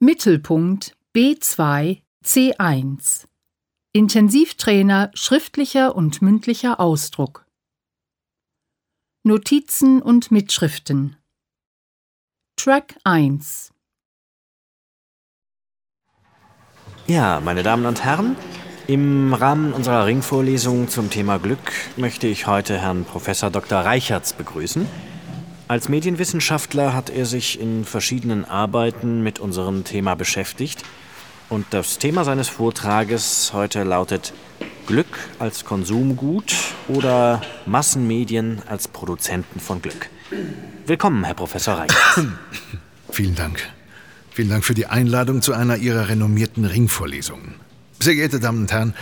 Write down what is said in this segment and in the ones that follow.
Mittelpunkt B2 C1 Intensivtrainer schriftlicher und mündlicher Ausdruck Notizen und Mitschriften Track 1 Ja, meine Damen und Herren, im Rahmen unserer Ringvorlesung zum Thema Glück möchte ich heute Herrn Prof. Dr. Reichertz begrüßen. Als Medienwissenschaftler hat er sich in verschiedenen Arbeiten mit unserem Thema beschäftigt. Und das Thema seines Vortrages heute lautet Glück als Konsumgut oder Massenmedien als Produzenten von Glück. Willkommen, Herr Professor Reichertz. Vielen Dank. Vielen Dank für die Einladung zu einer Ihrer renommierten Ringvorlesungen. Sehr geehrte Damen und Herren,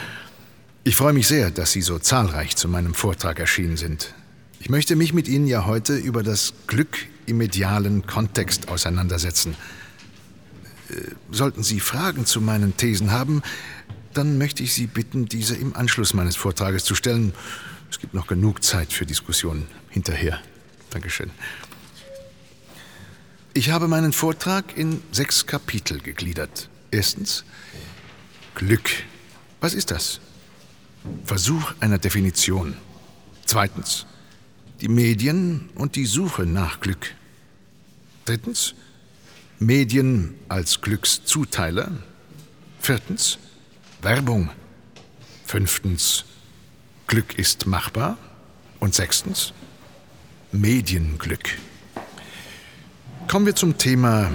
ich freue mich sehr, dass Sie so zahlreich zu meinem Vortrag erschienen sind. Ich möchte mich mit Ihnen ja heute über das Glück im medialen Kontext auseinandersetzen. Äh, sollten Sie Fragen zu meinen Thesen haben, dann möchte ich Sie bitten, diese im Anschluss meines Vortrages zu stellen. Es gibt noch genug Zeit für Diskussionen hinterher. Dankeschön. Ich habe meinen Vortrag in sechs Kapitel gegliedert. Erstens Glück. Was ist das? Versuch einer Definition. Zweitens die Medien und die Suche nach Glück. Drittens, Medien als Glückszuteiler. Viertens, Werbung. Fünftens, Glück ist machbar. Und sechstens, Medienglück. Kommen wir zum Thema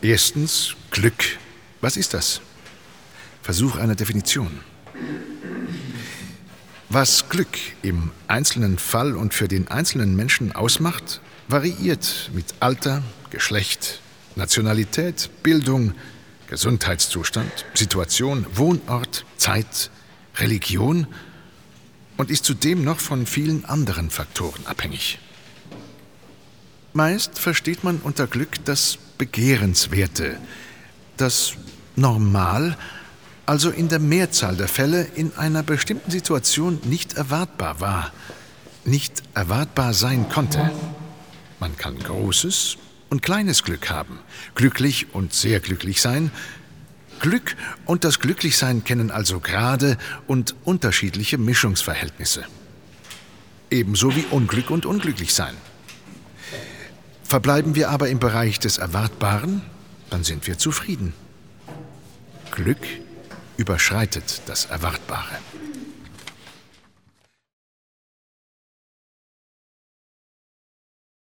erstens Glück. Was ist das? Versuch einer Definition. Was Glück im einzelnen Fall und für den einzelnen Menschen ausmacht, variiert mit Alter, Geschlecht, Nationalität, Bildung, Gesundheitszustand, Situation, Wohnort, Zeit, Religion und ist zudem noch von vielen anderen Faktoren abhängig. Meist versteht man unter Glück das Begehrenswerte, das Normal, also in der Mehrzahl der Fälle in einer bestimmten Situation nicht erwartbar war, nicht erwartbar sein konnte. Man kann großes und kleines Glück haben, glücklich und sehr glücklich sein. Glück und das Glücklichsein kennen also gerade und unterschiedliche Mischungsverhältnisse. Ebenso wie Unglück und Unglücklichsein. Verbleiben wir aber im Bereich des Erwartbaren, dann sind wir zufrieden. Glück überschreitet das Erwartbare.